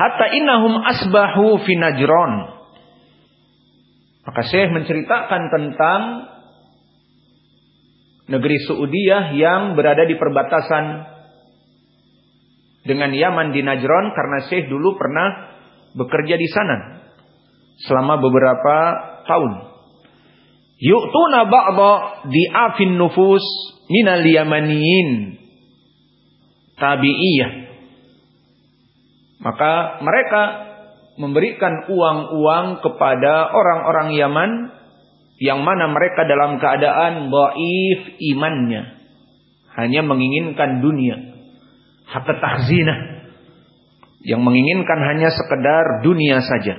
hatta innahum asbahu fi Najron. Maka Syekh menceritakan tentang negeri Saudiyah yang berada di perbatasan dengan Yaman di Najron karena Syekh dulu pernah bekerja di sana selama beberapa tahun. Yu'tuna ba'dha di'afin nufus minal yamaniyin tabi'iyah. Maka mereka memberikan uang-uang kepada orang-orang Yaman yang mana mereka dalam keadaan dhaif imannya. Hanya menginginkan dunia. Hatta tahzinah. Yang menginginkan hanya sekedar dunia saja.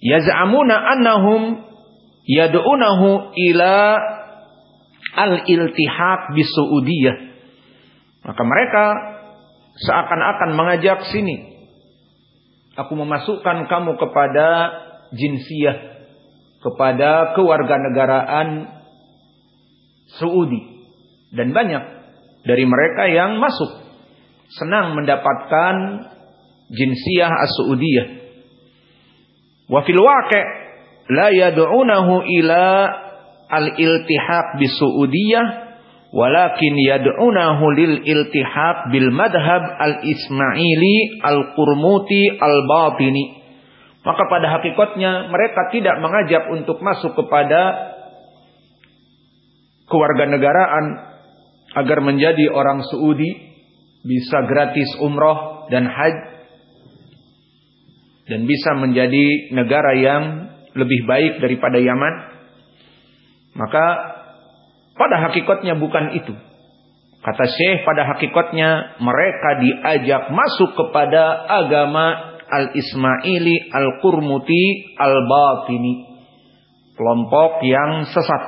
Yaz'amuna annahum yad'unahu ila al-iltihaq bisuudiyah. Maka mereka seakan-akan mengajak sini Aku memasukkan kamu kepada jinsiyah, kepada kewarganegaraan Saudi. Dan banyak dari mereka yang masuk senang mendapatkan jinsiyah as-Saudiyah. Wa fil waqi' la yad'unahu ila al-iltihaq bis-Saudiyah walakin yad'unahu lil iltihaq bil madhab al ismaili al qurmuti al batini maka pada hakikatnya mereka tidak mengajak untuk masuk kepada kewarganegaraan agar menjadi orang Saudi bisa gratis umroh dan haji dan bisa menjadi negara yang lebih baik daripada Yaman. Maka pada hakikatnya bukan itu. Kata Syekh pada hakikatnya mereka diajak masuk kepada agama Al-Ismaili Al-Qurmuti Al-Batini. Kelompok yang sesat.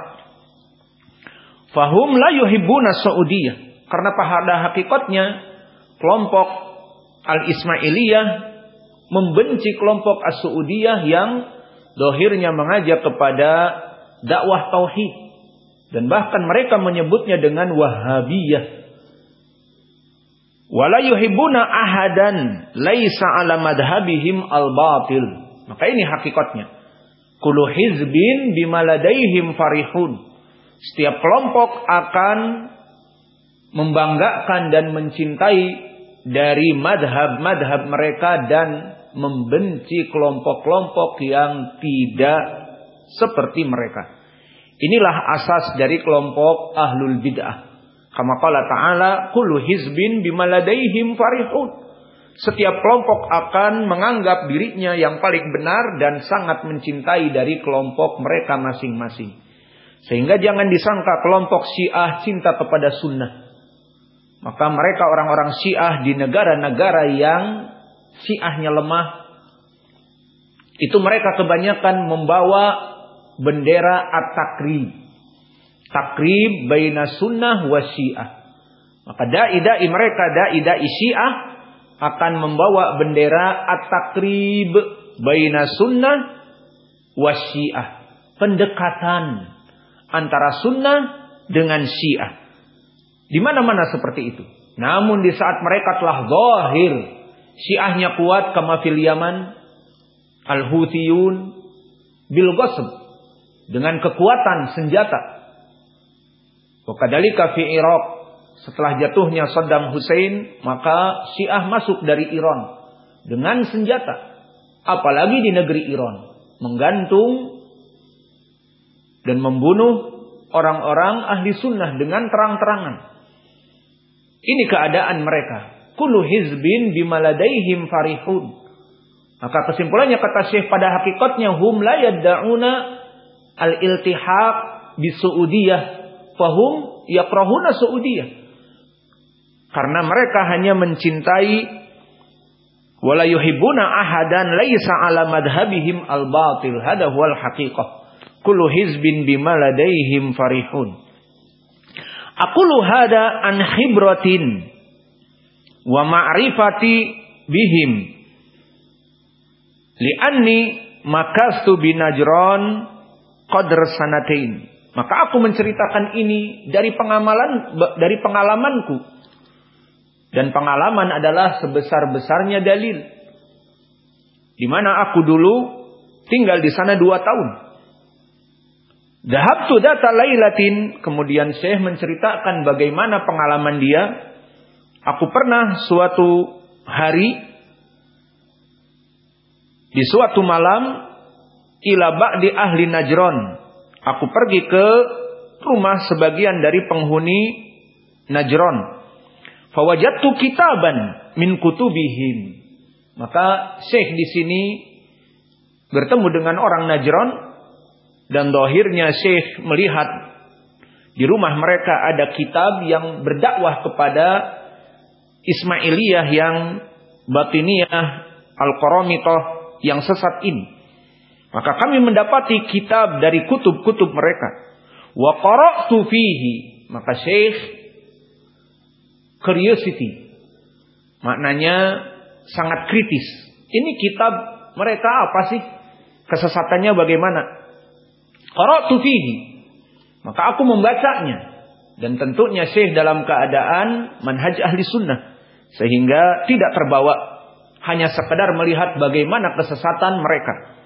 Fahum la yuhibbuna Saudiyah. Karena pada hakikatnya kelompok Al-Ismailiyah membenci kelompok As-Saudiyah yang dohirnya mengajak kepada dakwah tauhid dan bahkan mereka menyebutnya dengan Wahabiyah. Wala ahadan laisa ala madhabihim al-batil. Maka ini hakikatnya. Kulu hizbin bimaladaihim farihun. Setiap kelompok akan membanggakan dan mencintai dari madhab-madhab mereka dan membenci kelompok-kelompok yang tidak seperti mereka. Inilah asas dari kelompok ahlul bid'ah. Kama qala ta'ala, kullu hizbin bimaladaihim farihun. Setiap kelompok akan menganggap dirinya yang paling benar dan sangat mencintai dari kelompok mereka masing-masing. Sehingga jangan disangka kelompok Syiah cinta kepada sunnah. Maka mereka orang-orang Syiah di negara-negara yang Syiahnya lemah. Itu mereka kebanyakan membawa bendera at-takrib. Takrib baina sunnah wa syiah. Maka dai-dai mereka, dai-dai syiah akan membawa bendera at-takrib baina sunnah wa syiah. Pendekatan antara sunnah dengan syiah. Di mana-mana seperti itu. Namun di saat mereka telah zahir syiahnya kuat kama fil Yaman al-Hutiyun bil ghasb dengan kekuatan senjata. Wakadalika fi Irak setelah jatuhnya Saddam Hussein maka Syiah masuk dari Iran dengan senjata. Apalagi di negeri Iran menggantung dan membunuh orang-orang ahli sunnah dengan terang-terangan. Ini keadaan mereka. Kullu hizbin bimaladaihim farihun. Maka kesimpulannya kata Syekh pada hakikatnya hum la yadda'una al-iltihaq bi Saudiyah fahum yakrahuna Saudiyah. Karena mereka hanya mencintai wala yuhibbuna ahadan laisa ala madhhabihim al-batil hada huwal haqiqah. Kullu hizbin bima ladaihim farihun. Aqulu hada an khibratin wa ma'rifati bihim. Li'anni makastu binajran qadr sanatain. Maka aku menceritakan ini dari pengamalan dari pengalamanku. Dan pengalaman adalah sebesar-besarnya dalil. Di mana aku dulu tinggal di sana dua tahun. Dahabtu data lailatin. Kemudian Syekh menceritakan bagaimana pengalaman dia. Aku pernah suatu hari di suatu malam ila ba'di ahli Najron. Aku pergi ke rumah sebagian dari penghuni Najron. Fawajatu kitaban min kutubihim. Maka Syekh di sini bertemu dengan orang Najron dan dohirnya Syekh melihat di rumah mereka ada kitab yang berdakwah kepada Ismailiyah yang batiniyah Al-Qaramitoh yang sesat ini. Maka kami mendapati kitab dari kutub-kutub mereka. Wa qara'tu fihi. Maka Syekh curiosity. Maknanya sangat kritis. Ini kitab mereka apa sih? Kesesatannya bagaimana? Qara'tu fihi. Maka aku membacanya. Dan tentunya Syekh dalam keadaan manhaj ahli sunnah. Sehingga tidak terbawa. Hanya sekedar melihat bagaimana kesesatan mereka.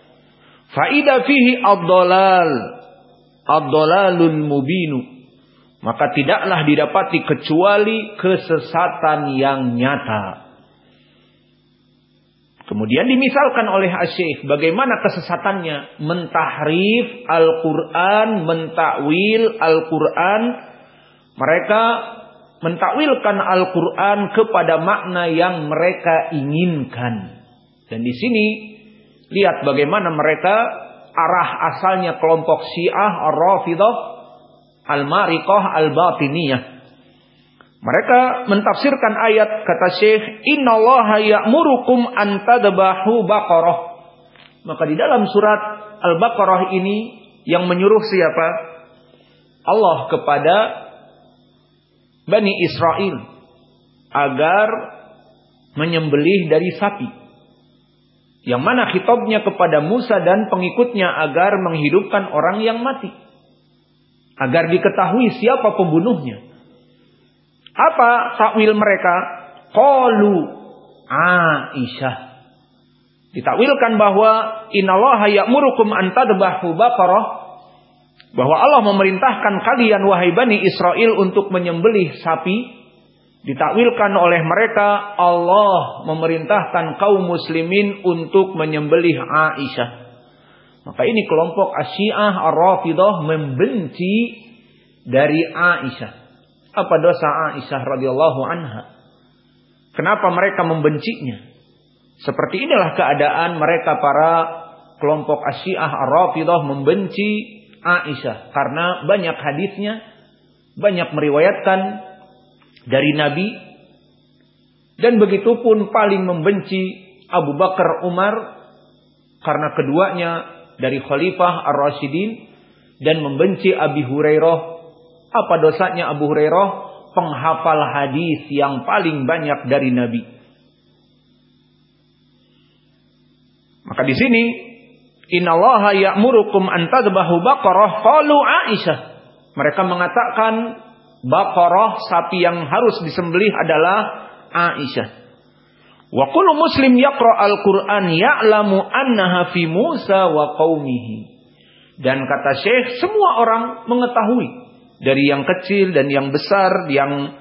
Faidah fihi ad-dolal. Ad-dolalul mubinu. Maka tidaklah didapati kecuali kesesatan yang nyata. Kemudian dimisalkan oleh Asyik bagaimana kesesatannya mentahrif Al-Qur'an, mentakwil Al-Qur'an. Mereka mentakwilkan Al-Qur'an kepada makna yang mereka inginkan. Dan di sini Lihat bagaimana mereka arah asalnya kelompok Syiah, Ar-Rafidah, Al-Mariqah, Al-Batiniyah. Mereka mentafsirkan ayat kata Syekh, "Innallaha ya'murukum an tadbahu baqarah." Maka di dalam surat Al-Baqarah ini yang menyuruh siapa? Allah kepada Bani Israel agar menyembelih dari sapi. Yang mana khitabnya kepada Musa dan pengikutnya agar menghidupkan orang yang mati. Agar diketahui siapa pembunuhnya. Apa takwil mereka? Qalu Aisyah. Ditakwilkan bahwa innallaha ya'murukum an tadbahu baqarah bahwa Allah memerintahkan kalian wahai Bani Israel untuk menyembelih sapi Ditakwilkan oleh mereka Allah memerintahkan kaum muslimin untuk menyembelih Aisyah. Maka ini kelompok Asyiah Ar-Rafidah membenci dari Aisyah. Apa dosa Aisyah radhiyallahu anha? Kenapa mereka membencinya? Seperti inilah keadaan mereka para kelompok Asyiah Ar-Rafidah membenci Aisyah karena banyak hadisnya, banyak meriwayatkan dari Nabi dan begitu pun paling membenci Abu Bakar Umar karena keduanya dari Khalifah Ar-Rasyidin dan membenci Abi Hurairah. Apa dosanya Abu Hurairah? Penghafal hadis yang paling banyak dari Nabi. Maka di sini Innallaha ya'murukum an tadbahu baqarah qalu Aisyah. Mereka mengatakan Baqarah sapi yang harus disembelih adalah Aisyah. Wa kullu muslim yaqra al-Qur'an ya'lamu annaha fi Musa wa qaumihi. Dan kata Syekh, semua orang mengetahui dari yang kecil dan yang besar, yang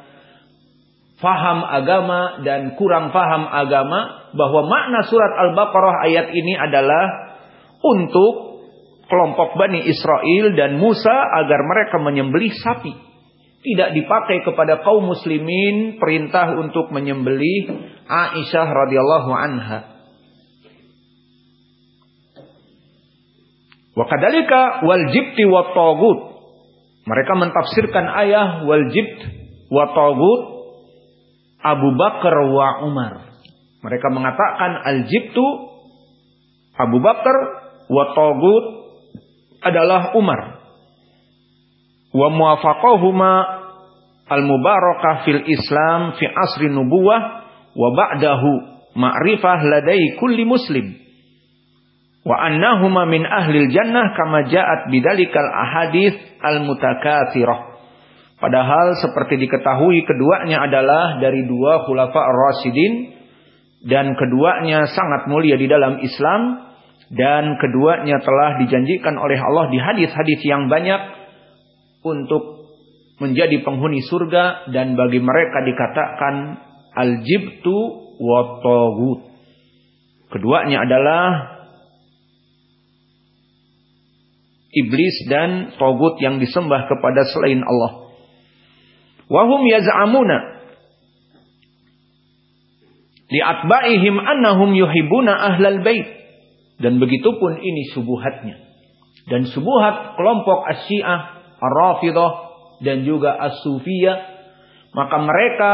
faham agama dan kurang faham agama bahwa makna surat Al-Baqarah ayat ini adalah untuk kelompok Bani Israel dan Musa agar mereka menyembelih sapi tidak dipakai kepada kaum muslimin perintah untuk menyembelih Aisyah radhiyallahu anha. Wa kadzalika wal jibti wa tagut. Mereka mentafsirkan ayah wal jibt wa tagut Abu Bakar wa Umar. Mereka mengatakan al jibtu Abu Bakar wa tagut adalah Umar wa muwafaqahuma al-mubarakah fil Islam fi asri nubuwah wa ba'dahu ma'rifah ladai kulli muslim. Wa annahuma min ahlil jannah kama ja'at bidalikal ahadith al-mutakatsirah padahal seperti diketahui keduanya adalah dari dua khulafa ar-rasyidin dan keduanya sangat mulia di dalam Islam dan keduanya telah dijanjikan oleh Allah di hadis-hadis yang banyak untuk menjadi penghuni surga dan bagi mereka dikatakan al-jibtu wa tagut. Keduanya adalah iblis dan togut yang disembah kepada selain Allah. Wahum yaz'amuna li'atba'ihim annahum yuhibuna ahlal bait. Dan begitu pun ini subuhatnya. Dan subuhat kelompok Asyiah, Ar-Rafidah dan juga As-Sufiyah, maka mereka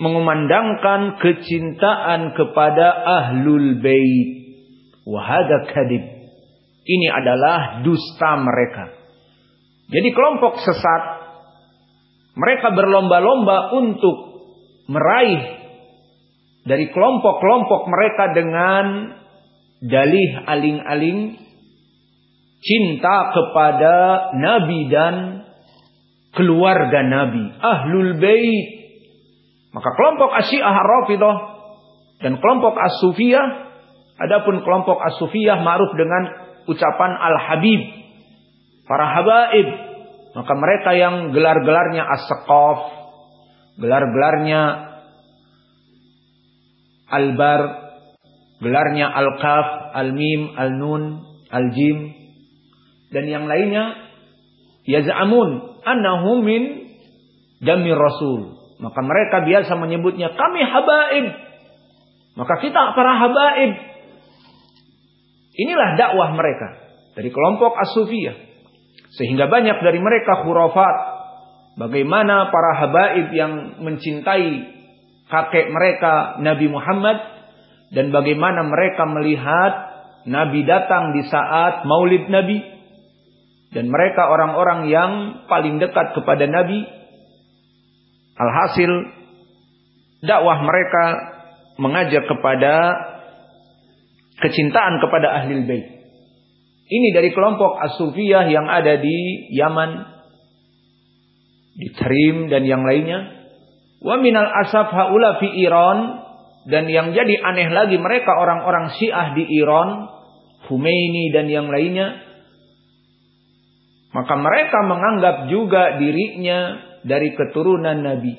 mengumandangkan kecintaan kepada ahlul bait. Wahada kadib. Ini adalah dusta mereka. Jadi kelompok sesat mereka berlomba-lomba untuk meraih dari kelompok-kelompok mereka dengan dalih aling-aling cinta kepada nabi dan keluarga nabi, ahlul bait. Maka kelompok Asyiah Rafidah dan kelompok As-Sufiyah adapun kelompok As-Sufiyah ma'ruf dengan ucapan Al-Habib, para habaib. Maka mereka yang gelar-gelarnya As-Saqaf, gelar-gelarnya Al-Bar, gelarnya Al-Kaf, Al-Mim, Al-Nun, Al-Jim, dan yang lainnya, yaz'amun annahum min dami Rasul. Maka mereka biasa menyebutnya kami habaib. Maka kita para habaib. Inilah dakwah mereka dari kelompok As-Sufiyah. Sehingga banyak dari mereka khurafat. Bagaimana para habaib yang mencintai kakek mereka Nabi Muhammad dan bagaimana mereka melihat Nabi datang di saat Maulid Nabi dan mereka orang-orang yang paling dekat kepada Nabi. Alhasil dakwah mereka mengajak kepada kecintaan kepada ahli bait. Ini dari kelompok As-Sufiyah yang ada di Yaman di Trim dan yang lainnya. Wa minal asaf haula fi Iran dan yang jadi aneh lagi mereka orang-orang Syiah di Iran, Khomeini dan yang lainnya maka mereka menganggap juga dirinya dari keturunan Nabi.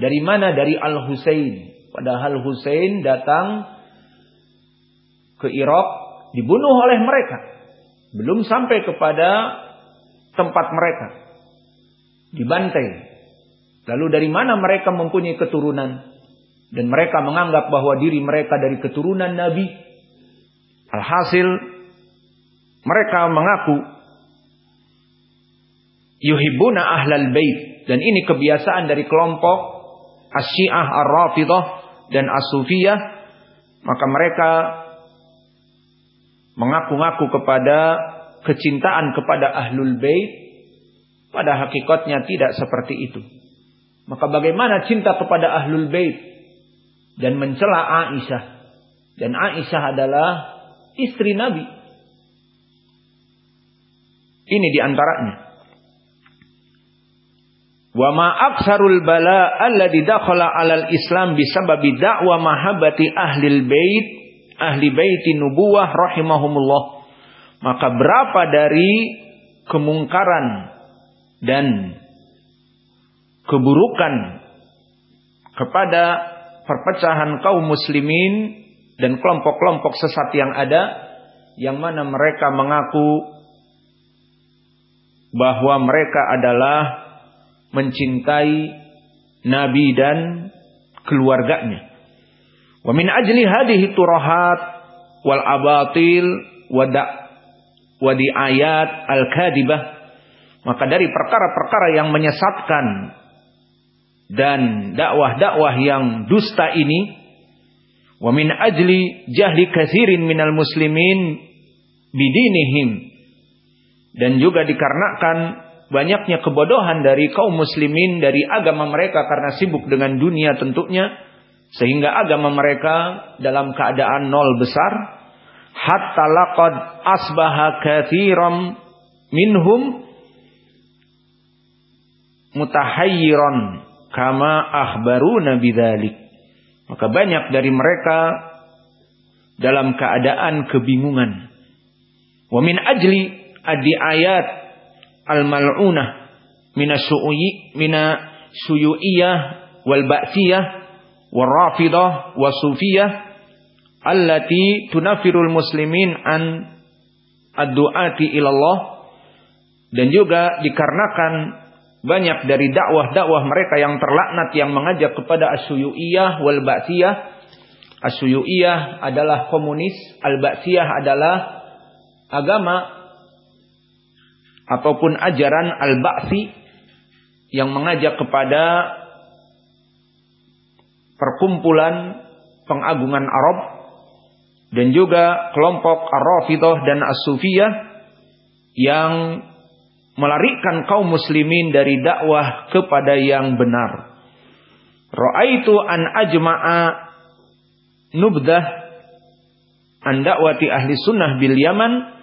Dari mana? Dari Al-Husain. Padahal Husain datang ke Irak dibunuh oleh mereka. Belum sampai kepada tempat mereka. Dibantai. Lalu dari mana mereka mempunyai keturunan? Dan mereka menganggap bahwa diri mereka dari keturunan Nabi. Alhasil mereka mengaku yuhibuna ahlal bait dan ini kebiasaan dari kelompok Asyiah Ar-Rafidah dan As-Sufiyah maka mereka mengaku-ngaku kepada kecintaan kepada ahlul bait pada hakikatnya tidak seperti itu maka bagaimana cinta kepada ahlul bait dan mencela Aisyah? Dan Aisyah adalah istri Nabi. Ini di antaranya. Wa ma aksarul bala alladhi dakhala alal Islam bisababi da'wa mahabbati ahlil bait ahli baiti nubuwah rahimahumullah. Maka berapa dari kemungkaran dan keburukan kepada perpecahan kaum muslimin dan kelompok-kelompok sesat yang ada yang mana mereka mengaku bahwa mereka adalah mencintai nabi dan keluarganya. Wa min ajli hadhihi turahat wal abatil wada wadi ayat al kadibah maka dari perkara-perkara yang menyesatkan dan dakwah-dakwah yang dusta ini wa min ajli jahli katsirin minal muslimin bidinihim dan juga dikarenakan banyaknya kebodohan dari kaum muslimin dari agama mereka karena sibuk dengan dunia tentunya sehingga agama mereka dalam keadaan nol besar hatta laqad asbaha katsiran minhum mutahayyiran kama akhbaruna bidzalik. Maka banyak dari mereka dalam keadaan kebingungan. Wa min ajli adi ayat al-mal'unah mina su'uyi mina suyu'iyah wal ba'siyah wal rafidah wa sufiyah allati tunafirul muslimin an ad-du'ati ilallah dan juga dikarenakan banyak dari dakwah-dakwah mereka yang terlaknat yang mengajak kepada asyuyu'iyah wal ba'siyah. Asyuyu'iyah adalah komunis, al-ba'siyah adalah agama ataupun ajaran al-ba'si yang mengajak kepada perkumpulan pengagungan Arab dan juga kelompok Ar-Rafidah dan As-Sufiyah yang melarikan kaum muslimin dari dakwah kepada yang benar. Ra'aitu an ajma'a nubdah an dakwati ahli sunnah bil Yaman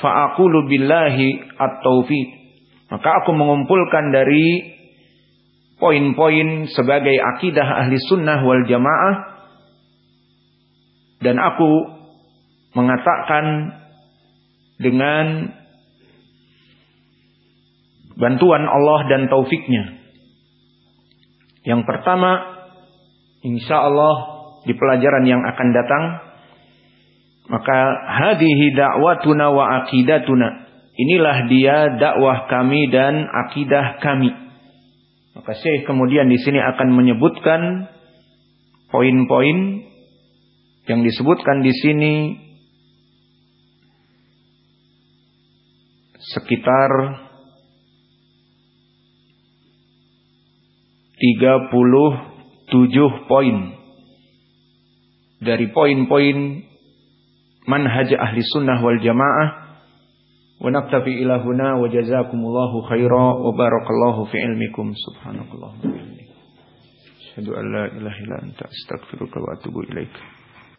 fa'aqulu billahi at-taufiq. Maka aku mengumpulkan dari poin-poin sebagai akidah ahli sunnah wal jamaah dan aku mengatakan dengan bantuan Allah dan taufiknya. Yang pertama, insya Allah di pelajaran yang akan datang, maka hadihi da'watuna wa akidatuna. Inilah dia dakwah kami dan akidah kami. Maka Syekh kemudian di sini akan menyebutkan poin-poin yang disebutkan di sini sekitar 37 poin dari poin-poin manhaj ahli sunnah wal jamaah wa naktafi ila huna wa jazakumullahu khaira wa barakallahu fi ilmikum subhanakallah asyhadu an la ilaha illa anta astaghfiruka wa atubu ilaika